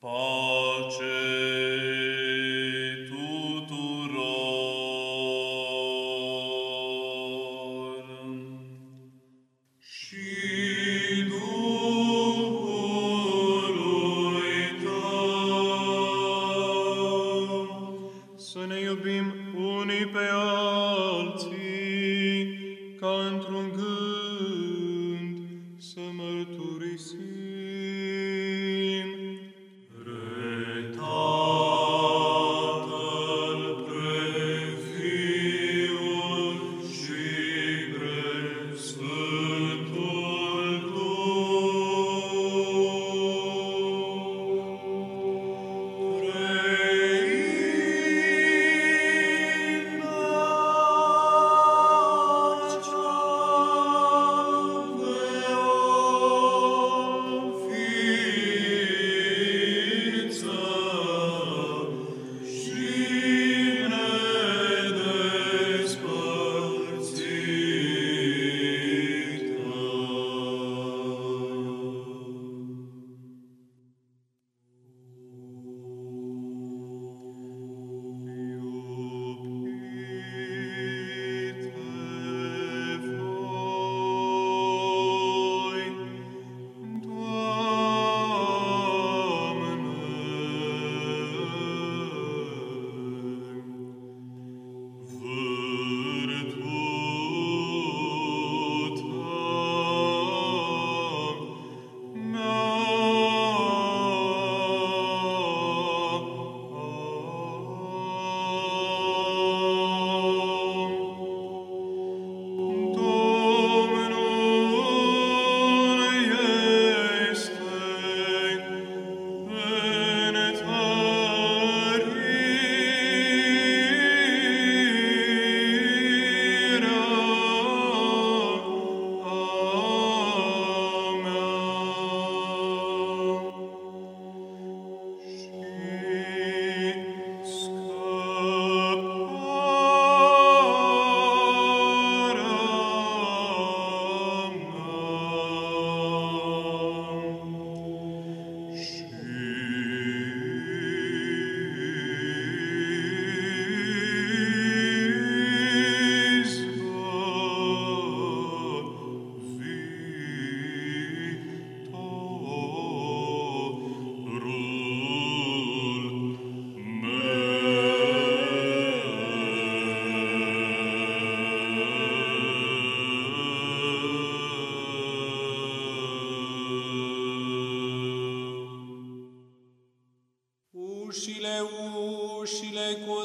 Pace tuturor și Duhului tău. Să ne iubim unii pe alții ca în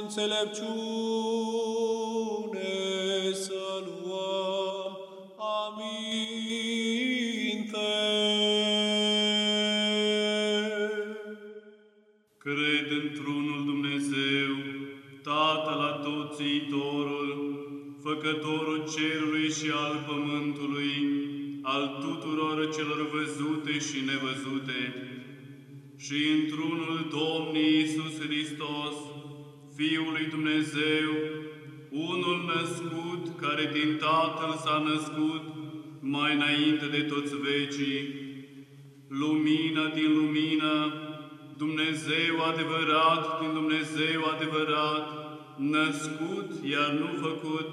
înțelepciune să luăm aminte. Cred într-unul Dumnezeu, Tatăl Atotțiitorul, Făcătorul cerului și al pământului, al tuturor celor văzute și nevăzute, și într-unul Domnul Iisus Hristos, Fiul lui Dumnezeu, unul născut, care din Tatăl s-a născut mai înainte de toți vecii, lumina din lumină, Dumnezeu adevărat din Dumnezeu adevărat, născut, iar nu făcut,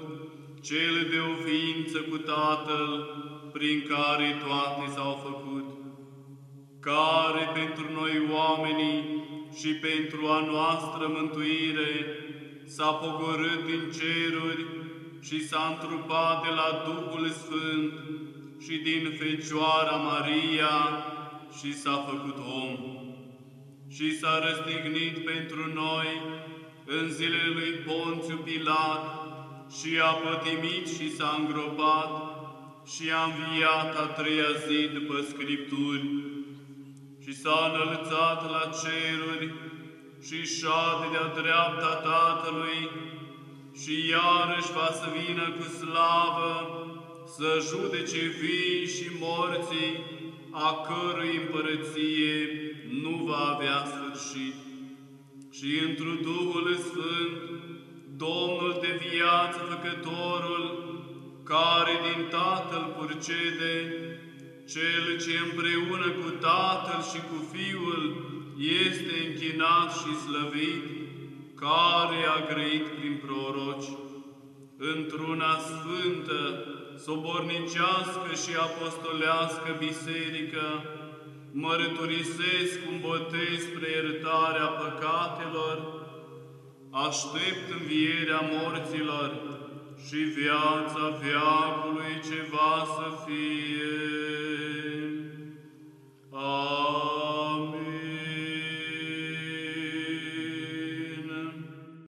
cel de o ființă cu Tatăl, prin care toate s-au făcut, care pentru noi oamenii și pentru a noastră mântuire s-a pogorât din ceruri și s-a întrupat de la Duhul Sfânt și din Fecioara Maria și s-a făcut om. Și s-a răstignit pentru noi în zilele lui Ponțiu Pilat și a pătimit și s-a îngropat și a înviat a treia zi după Scripturi și s-a înălțat la ceruri și șade de-a dreapta Tatălui și iarăși va să vină cu slavă să judece vii și morții, a cărui împărăție nu va avea sfârșit. Și într Duhul Sfânt, Domnul de viață Făcătorul, care din Tatăl purcede, cel ce împreună cu Tatăl și cu Fiul este închinat și slăvit, care a grăit prin proroci, într-una sfântă, sobornicească și apostolească biserică, mărturisesc un botez spre iertarea păcatelor, aștept învierea morților și viața veacului ce va să fie.